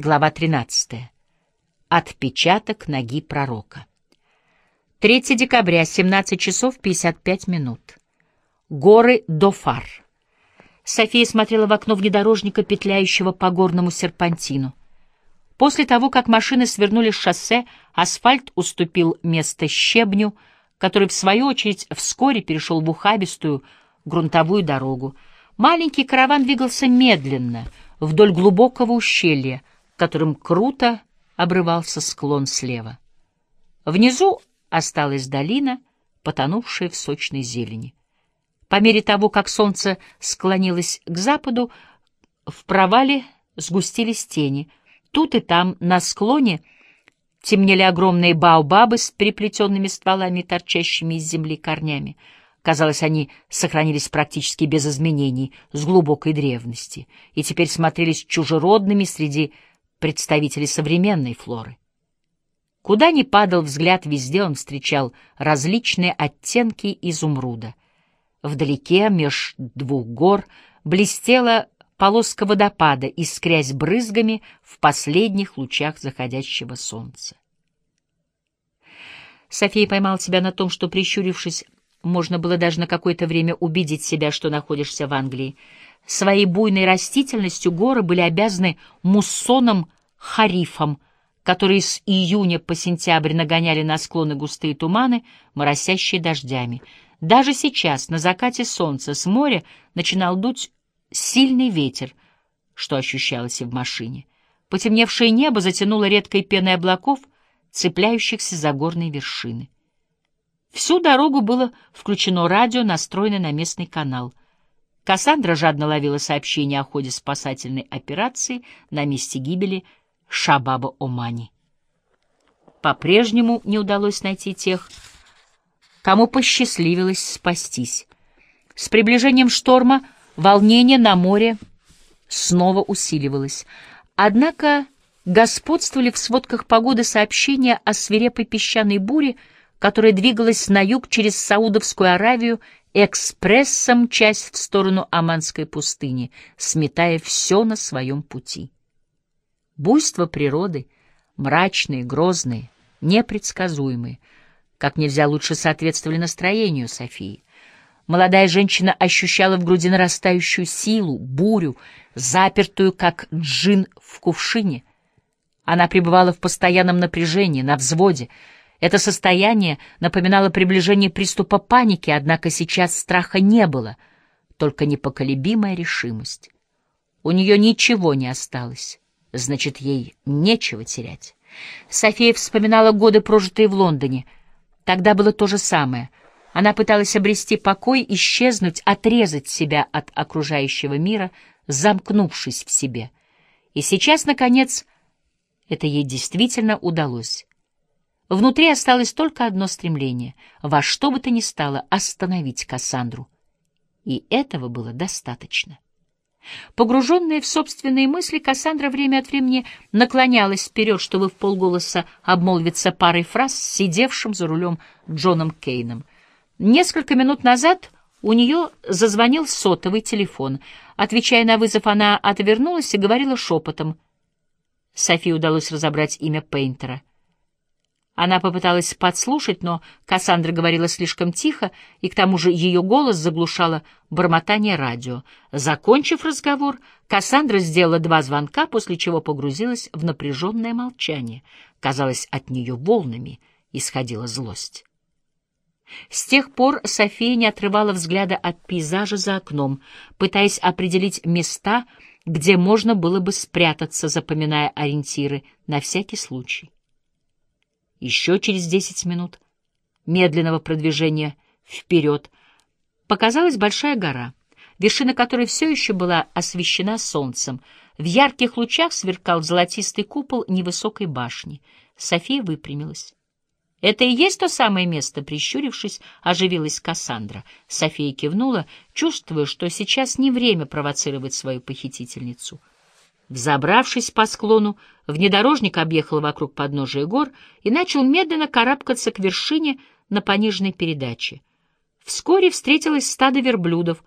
Глава 13. Отпечаток ноги пророка. 3 декабря, 17 часов 55 минут. Горы Дофар. София смотрела в окно внедорожника, петляющего по горному серпантину. После того, как машины свернули с шоссе, асфальт уступил место щебню, который, в свою очередь, вскоре перешел в ухабистую грунтовую дорогу. Маленький караван двигался медленно, вдоль глубокого ущелья, которым круто обрывался склон слева. Внизу осталась долина, потонувшая в сочной зелени. По мере того, как солнце склонилось к западу, в провале сгустились тени. Тут и там, на склоне, темнели огромные баобабы с переплетенными стволами, торчащими из земли корнями. Казалось, они сохранились практически без изменений, с глубокой древности, и теперь смотрелись чужеродными среди представителей современной флоры. Куда ни падал взгляд, везде он встречал различные оттенки изумруда. Вдалеке, меж двух гор, блестела полоска водопада, искрясь брызгами в последних лучах заходящего солнца. София поймала себя на том, что, прищурившись, можно было даже на какое-то время убедить себя, что находишься в Англии. Своей буйной растительностью горы были обязаны муссонам харифам, которые с июня по сентябрь нагоняли на склоны густые туманы, моросящие дождями. Даже сейчас, на закате солнца, с моря начинал дуть сильный ветер, что ощущалось и в машине. Потемневшее небо затянуло редкой пеной облаков, цепляющихся за горные вершины. Всю дорогу было включено радио, настроенное на местный канал. Кассандра жадно ловила сообщения о ходе спасательной операции на месте гибели Шабаба Омани. По-прежнему не удалось найти тех, кому посчастливилось спастись. С приближением шторма волнение на море снова усиливалось. Однако господствовали в сводках погоды сообщения о свирепой песчаной буре, которая двигалась на юг через Саудовскую Аравию экспрессом часть в сторону Аманской пустыни, сметая все на своем пути. Буйство природы, мрачные, грозные, непредсказуемые, как нельзя лучше соответствовали настроению Софии. Молодая женщина ощущала в груди нарастающую силу, бурю, запертую, как джин в кувшине. Она пребывала в постоянном напряжении, на взводе, это состояние напоминало приближение приступа паники, однако сейчас страха не было, только непоколебимая решимость. У нее ничего не осталось, значит, ей нечего терять. София вспоминала годы, прожитые в Лондоне. Тогда было то же самое. Она пыталась обрести покой, исчезнуть, отрезать себя от окружающего мира, замкнувшись в себе. И сейчас, наконец, это ей действительно удалось. Внутри осталось только одно стремление — во что бы то ни стало остановить Кассандру. И этого было достаточно. Погруженная в собственные мысли, Кассандра время от времени наклонялась вперед, чтобы в полголоса обмолвиться парой фраз с сидевшим за рулем Джоном Кейном. Несколько минут назад у нее зазвонил сотовый телефон. Отвечая на вызов, она отвернулась и говорила шепотом. Софии удалось разобрать имя Пейнтера — она попыталась подслушать, но Кассандра говорила слишком тихо, и к тому же ее голос заглушало бормотание радио. Закончив разговор, Кассандра сделала два звонка, после чего погрузилась в напряженное молчание. Казалось, от нее волнами исходила злость. С тех пор София не отрывала взгляда от пейзажа за окном, пытаясь определить места, где можно было бы спрятаться, запоминая ориентиры на всякий случай. Еще через десять минут медленного продвижения вперед показалась большая гора, вершина которой все еще была освещена солнцем. В ярких лучах сверкал золотистый купол невысокой башни. София выпрямилась. «Это и есть то самое место?» — прищурившись, оживилась Кассандра. София кивнула, чувствуя, что сейчас не время провоцировать свою похитительницу — Взобравшись по склону, внедорожник объехал вокруг подножия гор и начал медленно карабкаться к вершине на пониженной передаче. Вскоре встретилось стадо верблюдов,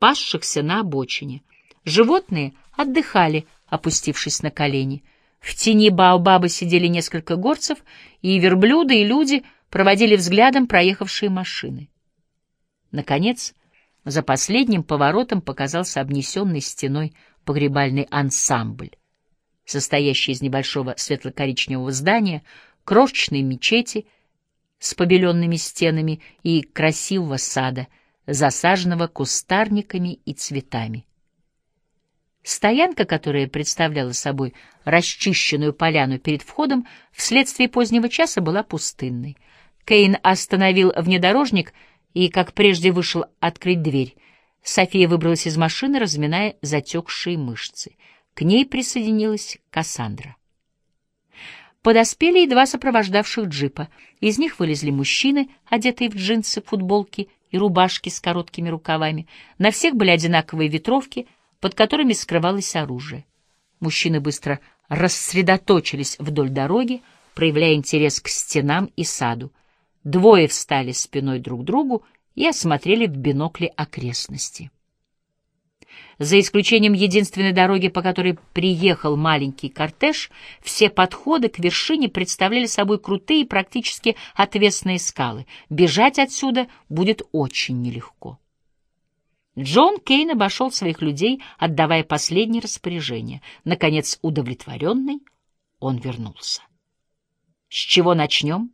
пасшихся на обочине. Животные отдыхали, опустившись на колени. В тени Баобаба сидели несколько горцев, и верблюды, и люди проводили взглядом проехавшие машины. Наконец, за последним поворотом показался обнесенный стеной погребальный ансамбль, состоящий из небольшого светло-коричневого здания, крошечной мечети с побеленными стенами и красивого сада, засаженного кустарниками и цветами. Стоянка, которая представляла собой расчищенную поляну перед входом, вследствие позднего часа была пустынной. Кейн остановил внедорожник и, как прежде, вышел открыть дверь. София выбралась из машины, разминая затекшие мышцы. К ней присоединилась Кассандра. Подоспели и два сопровождавших джипа. Из них вылезли мужчины, одетые в джинсы, футболки и рубашки с короткими рукавами. На всех были одинаковые ветровки, под которыми скрывалось оружие. Мужчины быстро рассредоточились вдоль дороги, проявляя интерес к стенам и саду. Двое встали спиной друг к другу и осмотрели в бинокле окрестности. За исключением единственной дороги, по которой приехал маленький кортеж, все подходы к вершине представляли собой крутые, практически отвесные скалы. Бежать отсюда будет очень нелегко. Джон Кейн обошел своих людей, отдавая последние распоряжения. Наконец, удовлетворенный, он вернулся. «С чего начнем?»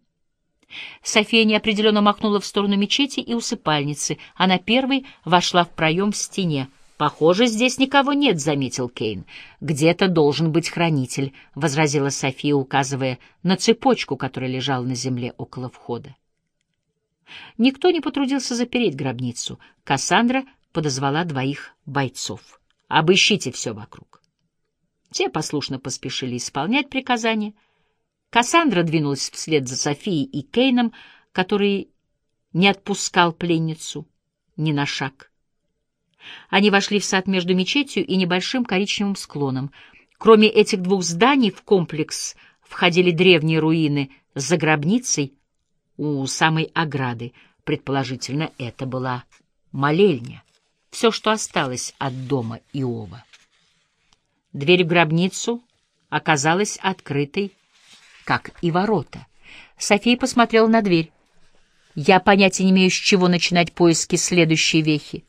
София неопределенно махнула в сторону мечети и усыпальницы. Она первой вошла в проем в стене. «Похоже, здесь никого нет», — заметил Кейн. «Где-то должен быть хранитель», — возразила София, указывая на цепочку, которая лежала на земле около входа. Никто не потрудился запереть гробницу. Кассандра подозвала двоих бойцов. «Обыщите все вокруг». Те послушно поспешили исполнять приказание — Кассандра двинулась вслед за Софией и Кейном, который не отпускал пленницу ни на шаг. Они вошли в сад между мечетью и небольшим коричневым склоном. Кроме этих двух зданий в комплекс входили древние руины за гробницей у самой ограды. Предположительно, это была молельня. Все, что осталось от дома Иова. Дверь в гробницу оказалась открытой как и ворота. София посмотрела на дверь. Я понятия не имею, с чего начинать поиски следующей вехи.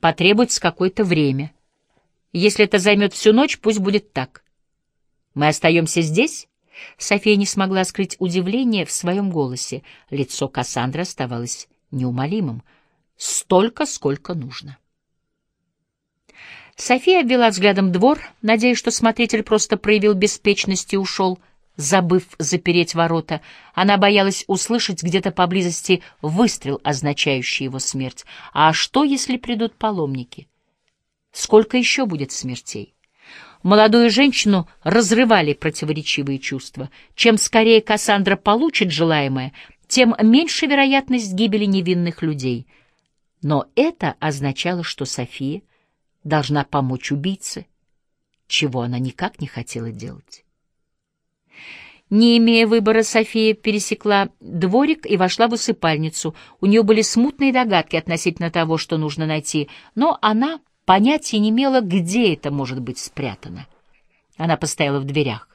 Потребуется какое-то время. Если это займет всю ночь, пусть будет так. Мы остаемся здесь? София не смогла скрыть удивление в своем голосе. Лицо Кассандры оставалось неумолимым. Столько, сколько нужно. София обвела взглядом двор, надеясь, что смотритель просто проявил беспечность и ушел — забыв запереть ворота. Она боялась услышать где-то поблизости выстрел, означающий его смерть. А что, если придут паломники? Сколько еще будет смертей? Молодую женщину разрывали противоречивые чувства. Чем скорее Кассандра получит желаемое, тем меньше вероятность гибели невинных людей. Но это означало, что София должна помочь убийце, чего она никак не хотела делать. Не имея выбора, София пересекла дворик и вошла в усыпальницу. У нее были смутные догадки относительно того, что нужно найти, но она понятия не имела, где это может быть спрятано. Она постояла в дверях.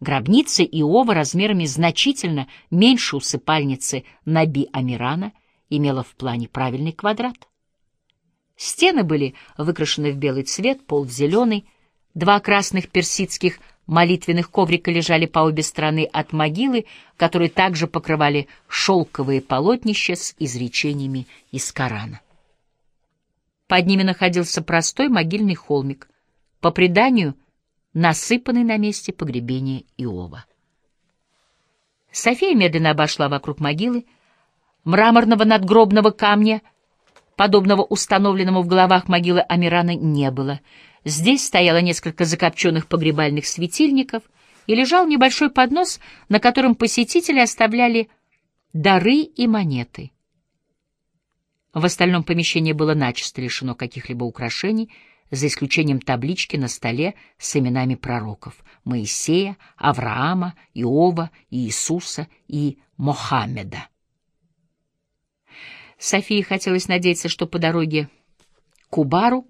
Гробница Иова размерами значительно меньше усыпальницы Наби Амирана имела в плане правильный квадрат. Стены были выкрашены в белый цвет, пол в зеленый, два красных персидских молитвенных коврика лежали по обе стороны от могилы, которые также покрывали шелковые полотнища с изречениями из Корана. Под ними находился простой могильный холмик, по преданию насыпанный на месте погребения Иова. София медленно обошла вокруг могилы, мраморного надгробного камня, подобного установленному в головах могилы Амирана, не было — Здесь стояло несколько закопченных погребальных светильников и лежал небольшой поднос, на котором посетители оставляли дары и монеты. В остальном помещение было начисто лишено каких-либо украшений, за исключением таблички на столе с именами пророков — Моисея, Авраама, Иова, Иисуса и Мохаммеда. Софии хотелось надеяться, что по дороге к Убару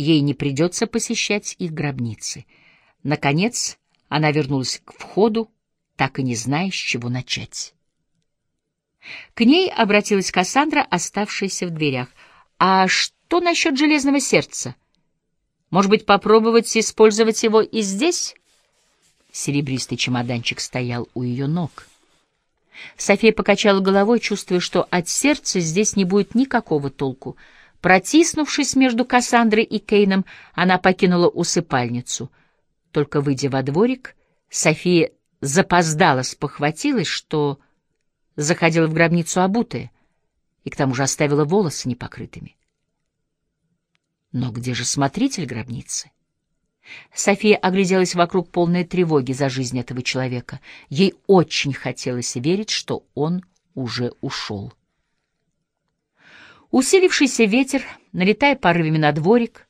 ей не придется посещать их гробницы. Наконец, Она вернулась к входу, так и не зная, с чего начать. К ней обратилась Кассандра, оставшаяся в дверях. «А что насчет железного сердца? Может быть, попробовать использовать его и здесь?» Серебристый чемоданчик стоял у ее ног. София покачала головой, чувствуя, что от сердца здесь не будет никакого толку. Протиснувшись между Кассандрой и Кейном, она покинула усыпальницу. Только выйдя во дворик, София запоздала, спохватилась, что заходила в гробницу обутая, и к тому же оставила волосы непокрытыми. Но где же смотритель гробницы? София огляделась вокруг полной тревоги за жизнь этого человека. Ей очень хотелось верить, что он уже ушел. Усилившийся ветер, налетая порывами на дворик,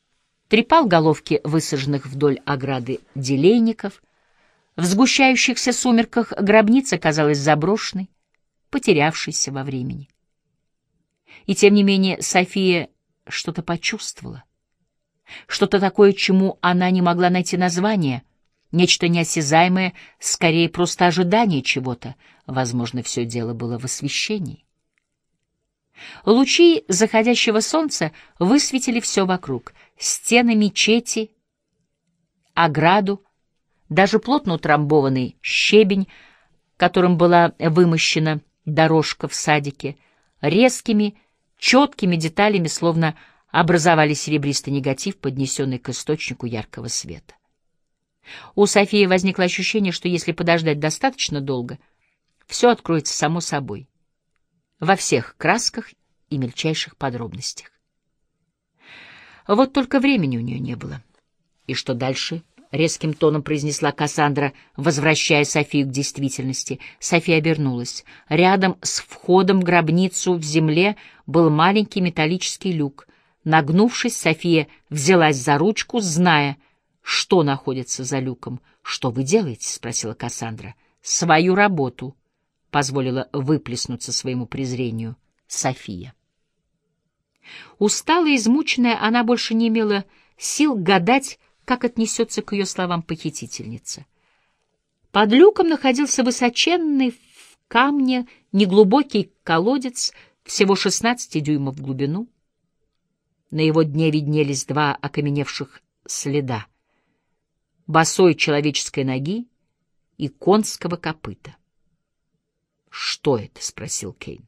трепал головки высаженных вдоль ограды делейников. В сгущающихся сумерках гробница казалась заброшенной, потерявшейся во времени. И тем не менее София что-то почувствовала. Что-то такое, чему она не могла найти название, нечто неосязаемое, скорее просто ожидание чего-то. Возможно, все дело было в освещении. Лучи заходящего солнца высветили все вокруг — стены мечети, ограду, даже плотно утрамбованный щебень, которым была вымощена дорожка в садике, резкими, четкими деталями, словно образовали серебристый негатив, поднесенный к источнику яркого света. У Софии возникло ощущение, что если подождать достаточно долго, все откроется само собой, во всех красках и мельчайших подробностях. Вот только времени у нее не было. И что дальше? — резким тоном произнесла Кассандра, возвращая Софию к действительности. София обернулась. Рядом с входом в гробницу в земле был маленький металлический люк. Нагнувшись, София взялась за ручку, зная, что находится за люком. «Что вы делаете?» — спросила Кассандра. «Свою работу», — позволила выплеснуться своему презрению София. Усталая измученная, она больше не имела сил гадать, как отнесется к ее словам похитительница. Под люком находился высоченный в камне неглубокий колодец, всего 16 дюймов в глубину. На его дне виднелись два окаменевших следа — босой человеческой ноги и конского копыта. «Что это?» — спросил Кейн.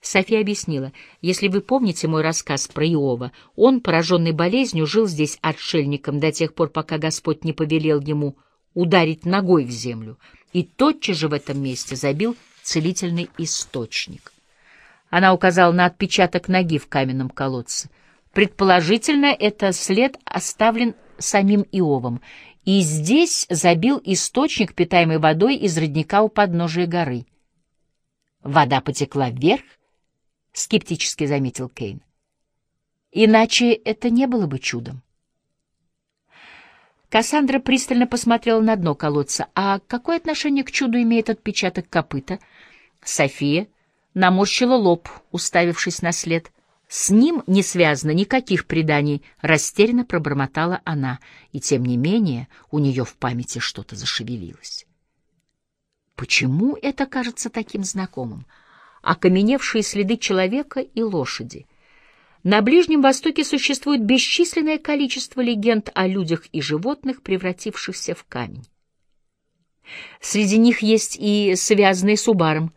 София объяснила, если вы помните мой рассказ про Иова, он, пораженный болезнью, жил здесь отшельником до тех пор, пока Господь не повелел ему ударить ногой в землю, и тотчас же в этом месте забил целительный источник. Она указала на отпечаток ноги в каменном колодце. Предположительно, это след оставлен самим Иовом, и здесь забил источник, питаемый водой из родника у подножия горы. Вода потекла вверх, — скептически заметил Кейн. Иначе это не было бы чудом. Кассандра пристально посмотрела на дно колодца. А какое отношение к чуду имеет отпечаток копыта? София наморщила лоб, уставившись на след. С ним не связано никаких преданий, растерянно пробормотала она, и тем не менее у нее в памяти что-то зашевелилось. Почему это кажется таким знакомым? Окаменевшие следы человека и лошади. На Ближнем Востоке существует бесчисленное количество легенд о людях и животных, превратившихся в камень. Среди них есть и связанные с Убаром.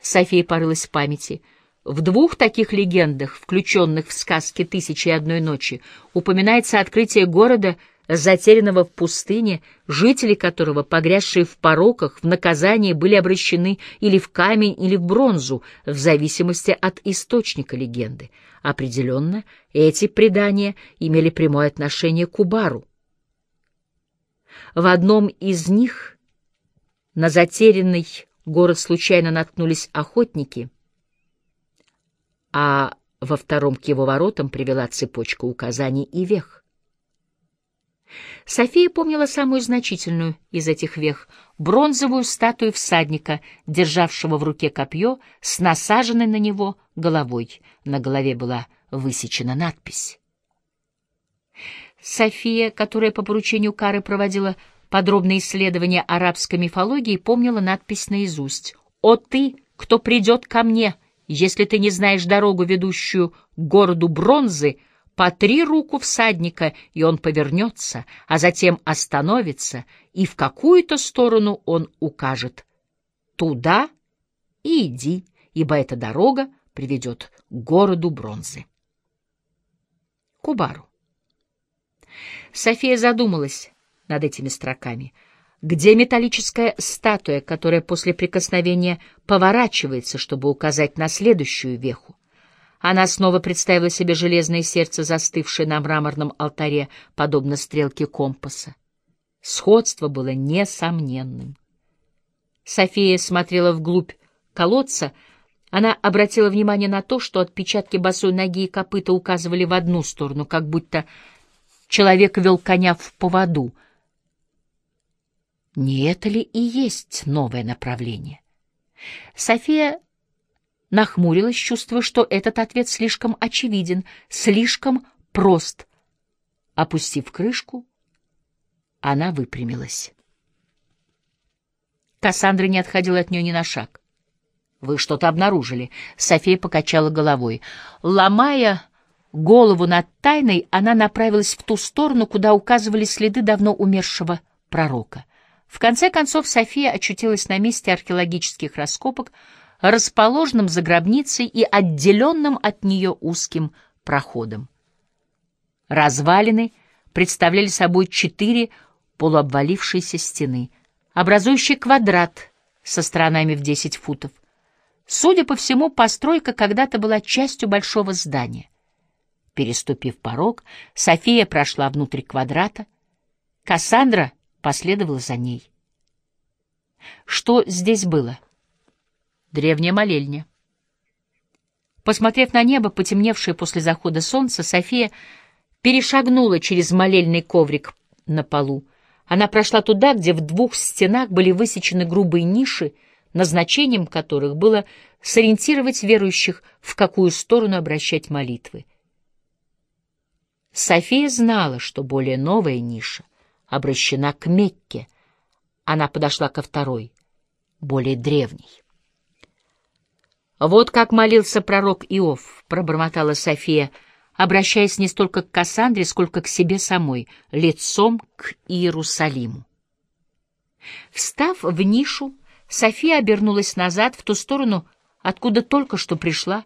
София порылась в памяти. В двух таких легендах, включенных в сказки «Тысячи и одной ночи», упоминается открытие города — затерянного в пустыне, жители которого, погрязшие в пороках, в наказании были обращены или в камень, или в бронзу, в зависимости от источника легенды. Определенно, эти предания имели прямое отношение к Убару. В одном из них на затерянный город случайно наткнулись охотники, а во втором к его воротам привела цепочка указаний и вех. София помнила самую значительную из этих вех — бронзовую статую всадника, державшего в руке копье с насаженной на него головой. На голове была высечена надпись. София, которая по поручению Кары проводила подробное исследование арабской мифологии, помнила надпись наизусть. «О ты, кто придет ко мне, если ты не знаешь дорогу, ведущую к городу бронзы, потри руку всадника, и он повернется, а затем остановится, и в какую-то сторону он укажет. Туда и иди, ибо эта дорога приведет к городу бронзы. Кубару. София задумалась над этими строками. Где металлическая статуя, которая после прикосновения поворачивается, чтобы указать на следующую веху? Она снова представила себе железное сердце, застывшее на мраморном алтаре, подобно стрелке компаса. Сходство было несомненным. София смотрела вглубь колодца, она обратила внимание на то, что отпечатки босой ноги и копыта указывали в одну сторону, как будто человек вел коня в поводу. Не это ли и есть новое направление? София нахмурилась, чувствуя, что этот ответ слишком очевиден, слишком прост. Опустив крышку, она выпрямилась. Кассандра не отходила от нее ни на шаг. «Вы что-то обнаружили?» София покачала головой. Ломая голову над тайной, она направилась в ту сторону, куда указывали следы давно умершего пророка. В конце концов София очутилась на месте археологических раскопок, расположенном за гробницей и отделенном от нее узким проходом. Развалины представляли собой четыре полуобвалившиеся стены, образующие квадрат со сторонами в 10 футов. Судя по всему, постройка когда-то была частью большого здания. Переступив порог, София прошла внутрь квадрата. Кассандра последовала за ней. Что здесь было? Древняя молельня. Посмотрев на небо, потемневшее после захода солнца, София перешагнула через молельный коврик на полу. Она прошла туда, где в двух стенах были высечены грубые ниши, назначением которых было сориентировать верующих, в какую сторону обращать молитвы. София знала, что более новая ниша обращена к Мекке. Она подошла ко второй, более древней. «Вот как молился пророк Иов», — пробормотала София, обращаясь не столько к Кассандре, сколько к себе самой, лицом к Иерусалиму. Встав в нишу, София обернулась назад, в ту сторону, откуда только что пришла.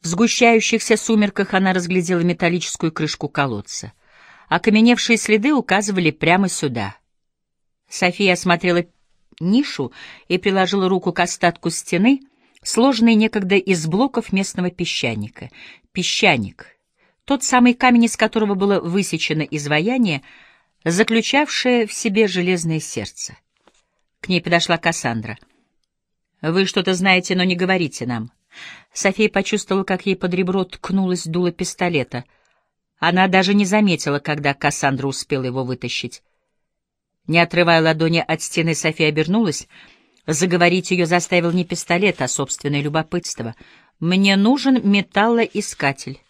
В сгущающихся сумерках она разглядела металлическую крышку колодца. Окаменевшие следы указывали прямо сюда. София осмотрела нишу и приложила руку к остатку стены — сложенный некогда из блоков местного песчаника. Песчаник — тот самый камень, из которого было высечено изваяние, заключавшее в себе железное сердце. К ней подошла Кассандра. «Вы что-то знаете, но не говорите нам». София почувствовала, как ей под ребро ткнулось дуло пистолета. Она даже не заметила, когда Кассандра успела его вытащить. Не отрывая ладони от стены, София обернулась — Заговорить ее заставил не пистолет, а собственное любопытство. «Мне нужен металлоискатель».